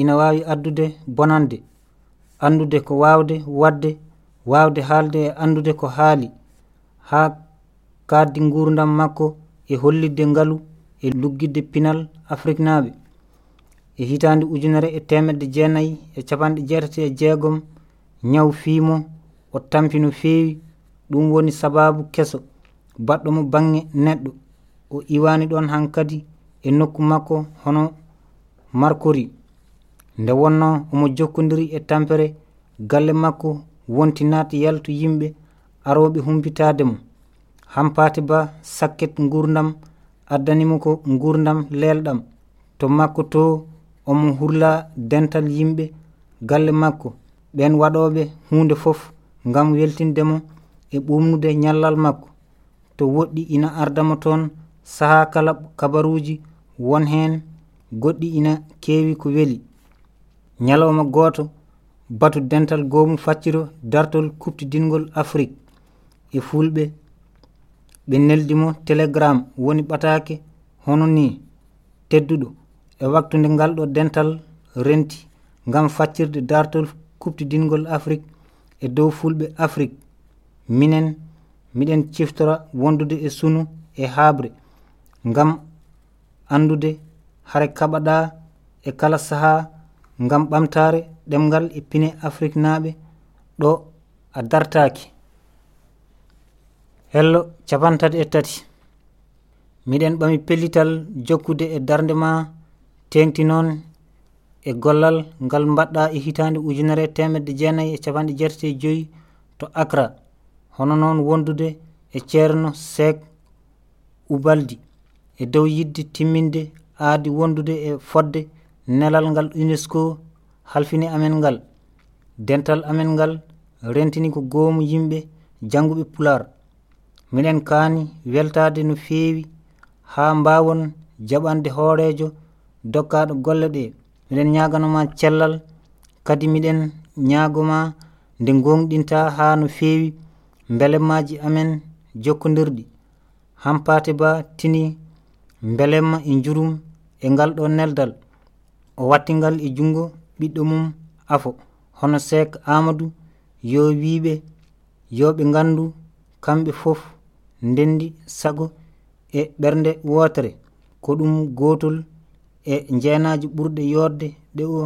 ina wawi addude bonande. Andude ko wawde wadde wawde haalde e andude ko haali haa kaaddi gurdam makko e hollidde ngalu e luggidde pinal afrique naaɓe e hitande ujunere e temedde jeenayyi e capanɗe jeetati e jeegom ñaw fiimo o tampi no feewi ɗum woni sababu keso. Baɗɗo mo bange neɗɗo o iwani ɗon han kadi e nokku makko hono markori. Nde wonno omo jokkodiri e tampere galle makko wonti naati yaltu yimɓe arooɓe humpitaade mo. Hampaate ba sakket nguurdam addanimo ko nguurdam leelɗam. To makko to omo hurla dental yimɓe galle makko ɓen waɗooɓe huunde fof ngam weltindemo e ɓumnude ñallal makko. To woɗɗi ina ardamo toon saha kala kabaruuji won heen goɗɗi ina keewi ko weli. Ñalawma gooto batu dental goomu facciro dartol kuptidingol afrique. E fulɓe ɓe neldimo télégram woni ɓataake hono ni tedduɗo. E waktude ngal ɗo dental renti ngam faccirde dartol kuptidingol afrique. E dow fulɓe afrique minen miɗen ciftora wondude e sunu e haabre ngam andude hare kaɓaɗa e kala saha ngam ɓamtare ɗemgal e pine afrique naaɓe ɗo a dartaki hello capantati e tati. Miɗen ɓami pellital jokkude e darde ma tengti noon e gollal ngal mbaɗɗa e hitande ujunere temedde jeenayyi e capanɗe jeetati e joyi to acra hono noon wondude e ceerno sek ubaldi e dow yidde timminde aadi wondude e fodde nelal ngal unesco halfini amen ngal dental amen ngal rentini ko goomu yimɓe janguɓe pular minen kaani weltade no feewi haa mbaawon jaɓande hoorejo dokkaɗo golle ɗe. Miɗen ñaganoma cellal kadi miɗen ñaagoma nde gonɗinta haa no feewi mbelemmaji amen jokkodirɗi hampate ba tini mbelemma e jurum e ngal ɗo neldal o wattingal e jungo ɓiɗɗo mum afo. Hono sek amadou yo wiɓe yoɓe gandu kamɓe fof ndendi sago e ɓernde wotere ko ɗum gotol e jeenaji ɓurɗe yorde ɗe o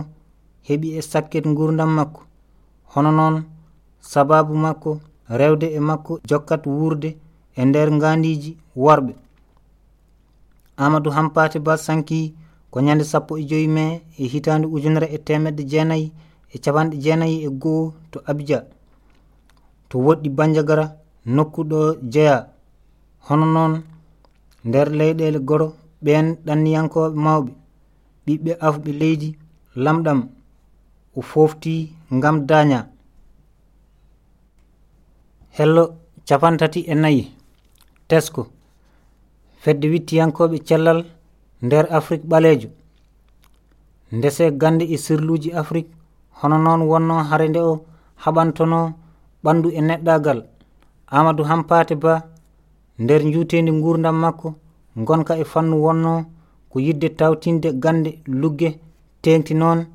heɓi e sakket gurdam makko. Hono noon sababu makko rewde e makko jokkat wurde e nder gandiji worɓe. Amadou hampate ba sanki ko ñande sappo e joyi mai e hitande ujunere e temedde jeenayyi e capanɗe jeenayyi e goho to abidja to woɗɗi banjagara nokkuɗo jeeya hono noon nder leyɗele goro ɓen ɗanniyankoɓe mawɓe. Ɓiɓɓe afɓe leydi lamɗam o fofti ngam daña hello capantati e nayyi tesko fedde wittiyankoɓe cellal nder afrique ɓalejo ndese gande e sirluji afrique hono noon wonno hare nde o haɓantono ɓandu e neɗɗagal amadou hampate ba nder juutedi gurdam makko gonka e fannu wonno ko yidde tawtinde gande lugge tengti noon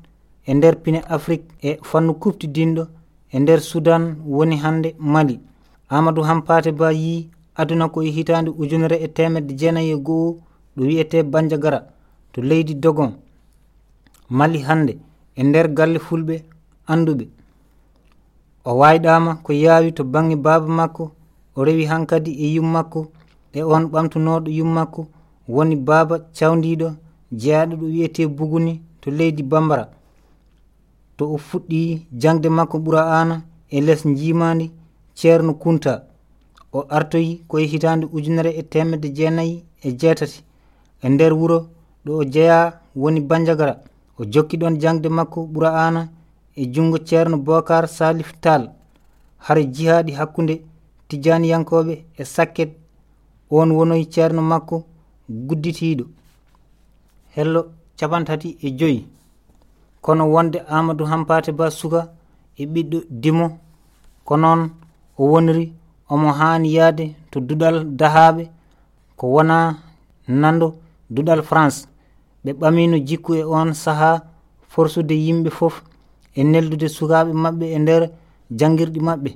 e nder pine afrique e fannu kuftidinɗo e nder sudan woni hande mali. Amadou hampate ba yi aduna ko e hitande ujunere e temedde jeenayi e goho ɗo wiyete banjagara to leydi dogon mali hande e nder galle fulɓe anduɓe. O wayɗama ko yaawi to bange baaba makko o rewi hankadi e yum makko e on ɓamtunoɗo yum makko woni baaba cawdiɗo jeyaɗo ɗo wiyete buguni to leydi bambara. To o fuɗɗi jangde makko ɓura ana e les jimandi ceerno kunta. O artoyi koye hitande ujunere e temedde jeenayyi e jeetati. e nder wuro ɗo o jeeya woni banjagara. O jokki ɗon jangde makko ɓura ana e junngo ceerno bocar salif tal hara jihaɗi hakkunde tijaniyankoɓe e sakket on wonoyi ceerno makko gudditiɗo hello capantati e joyi. Kono wonde amadou hampate ba suka e ɓiɗɗo dimo ko noon o woniri omo haani yaade to duɗal dahaɓe ko wona nando duɗal france. Ɓe ɓamino jikku e on saha forsude yimɓe fof e neldude sukaɓe maɓɓe e nder jangirɗi maɓɓe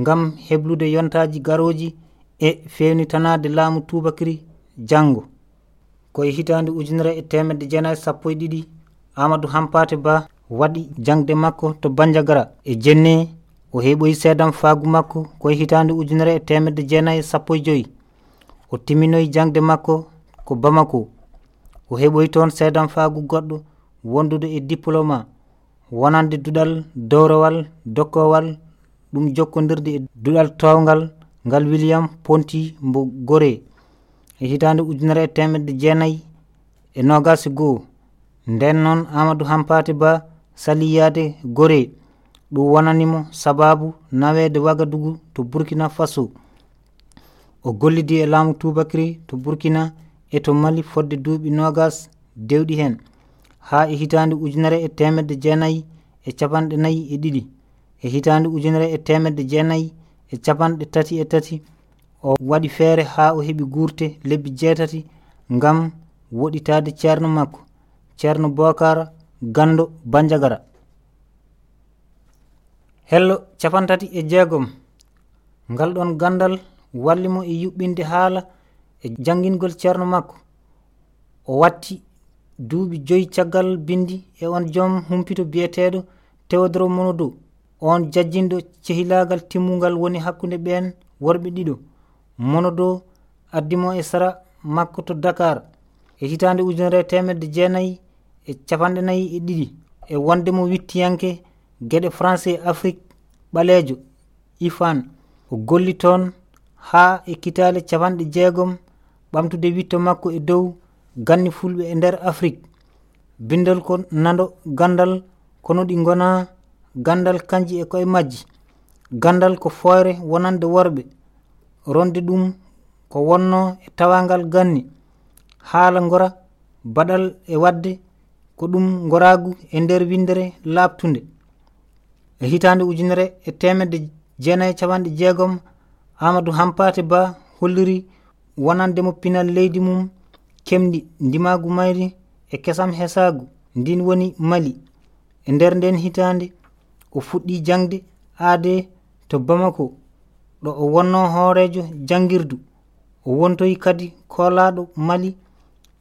ngam heblude yontaji garoji e fewnitanade laamu tubakiri janngo. Koye hitande ujunere e temedde jeenayi e sappo e ɗiɗi amadou hampate ba waɗi jangde makko to banjagara e jenne o heɓoyi seedam faagu makko. Koye hitande ujunere e temedde jeenayi e sappo e joyi o timminoyi jangde makko ko bamako o heɓoy toon seedan faagu goɗɗo wondude e diplôme wonande duɗal dowrowal dokkowal ɗum jokkodirde e duɗal towgal ngal william ponti mbo gore e hitande ujunere e temedde jeenayyi e nogas e goo nden noon amadou hampate ba saliyade gore ɗum wonanimo sababu nawede wagadugu to burkina faso. O gollidi e laamu toubacry to burkina e to mali fodde duuɓi nogas dewɗi hen. Ha e hitande ujunere e temedde jeenayyi e capanɗe nayyi e ɗiɗi. E hitande ujunere e temedde jeenayyi e capanɗe tati e tati. O waɗi feere ha o heɓi guurte lebbi jeetati ngam woɗitade ceerno makko ceerno bocara gando banjagara. Hello capantati e jeegom. Ngal ɗon gandal walli mo e yuɓɓinde haala e jangingol ceerno makko. O watti duuɓi joyi caggal bindi e on joom humpito biyeteeɗo tewodoro monodo on jajjinɗo cehilagal timmungal woni hakkunde ɓeen worɓe ɗiɗo. Monodo addimo e sara makko to dakar. E hitande ujunere temedde jeenayyi e capanɗe nayyi e ɗiɗi. E wonde mo wittiyanke gueɗe français e afrique ɓaleejo ifan. O golli toon haa e kitaale capanɗe jeegom ɓamtude witto makko e dow ganni fulɓe e nder afrique. Bindal ko nando gandal kono ɗi gona gandal kanji e koye majji. Gandal ko foyre wonande worɓe. Ronde ɗum ko wonno e tawangal ganni. Haala gora baɗal e wadde ko ɗum goragu e nder windere labtunde e hitande ujunere e temedde jeenayi capanɗe jeegom amadou hampate ba holliri wonandemo pinal leydi mum kemɗi ndimagu mayri e kesam hesagu ndin woni mali. E nder nden hitande o fuɗɗi jangde aade to bamako. Ɗo o wonno hoorejo jangirdu o wontoyi kadi kolaɗo mali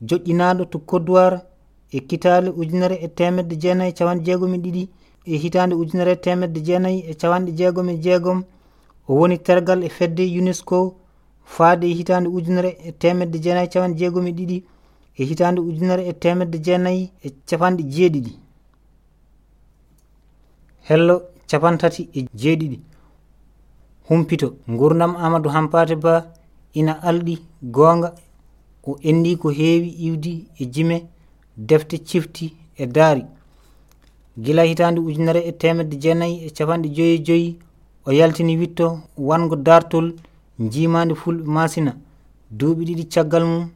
joƴƴinaɗo to kodowar e kitale ujunere e temedde jeenayyi e cawanɗe jeegom e ɗiɗi e hitande ujunere e temedde jeenayyi e cawanɗe jeegom e jeegom. O woni tergal e fedde unesco faade e hitande ujunere e temedde jeenayyi e capanɗe jeegomi e ɗiɗi e hitande ujunere e temedde jeenayyi e capanɗe jeeɗiɗi. Hello capantati e jeeɗiɗi. Humpito gurdam amadou hampate ba ina alɗi goonga o enndi ko heewi iwdi e jime defte cifti e daari. Gila hitande ujunere e temedde jeenayyi e capanɗe joyi e joyi o yaltini witto wango dartol jimadi fulɓe masina duuɓi ɗiɗi caggal mum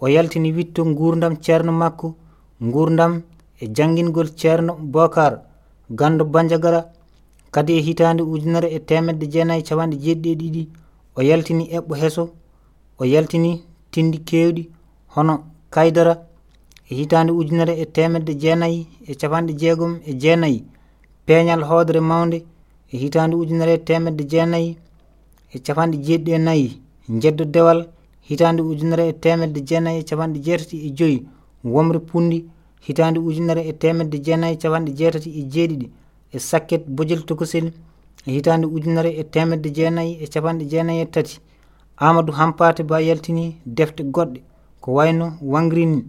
o yaltini witto gurdam ceerno makko gurdam e janguingol ceerno bokar gando banjagara. Kadi e hitande ujunere e temedde jeenayyi e capanɗe jeeɗiɗi e ɗiɗi o yaltini eɓɓo heeso o yaltini tindi kewɗi hono kaydara. E hitande ujunere e temedde jeenayyi e capanɗe jeegom e jeenayyi peeñal hoodere mawde e hitande ujunere e temedde jeenayyi e capanɗe jeeɗiɗi e nayyi jeddo dewal hitande ujunere e temedde jeenayyi e capanɗe jeetati e joyyi womre pundi hitande ujunere e temedde jeenayyi e capanɗe jeetati e jeeɗiɗi e sakket bojel tokosel e hitande ujunere e temedde jeenayyi e capanɗe jeenayyi e tati. Amadou hampate ba yaltini defte goɗɗe ko wayno wangrini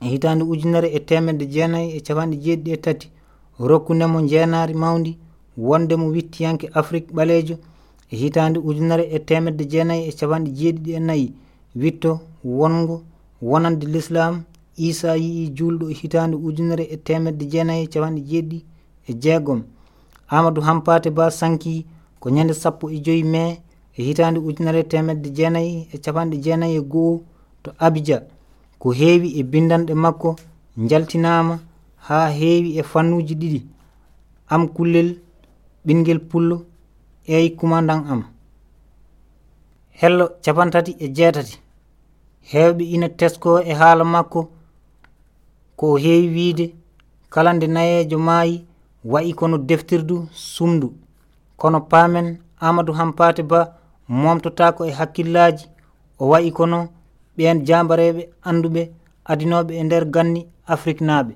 e hitande ujunere e temedde jeenayyi e capanɗe jeeɗiɗi e tati. Rokkundemo jeenaari mawdi wondemo wittiyanke afrique ɓaleejo e hitande ujunere e temedde jeenayyi e capanɗe jeeɗiɗi e nayyi witto wongo wonande l'islam isa yii julɗo e hitande ujunere e temedde jeenayyi e capanɗe jeeɗiɗi e jeegom. Amadou hampate ba sanki ko ñande sappo e joyi mai e hitande ujunere e temedde jeenayyi e capanɗe jeenayyi e goho to abidja ko heewi e bindanɗe makko jaltinama ha heewi e fannuji ɗiɗi. Am kullel ɓinguel pullo eyi kumandan am. Hello capantati e jeetati. Hewɓe ina tesko e haala makko ko heewi wiide kala nde nayeejo maayi wa'i kono deftirdu sumdu kono paamen amadou hampate ba momtotako e hakkillaji o wa'i kono ɓen jambareɓe anduɓe adinoɓe e nder ganni afrique naaɓe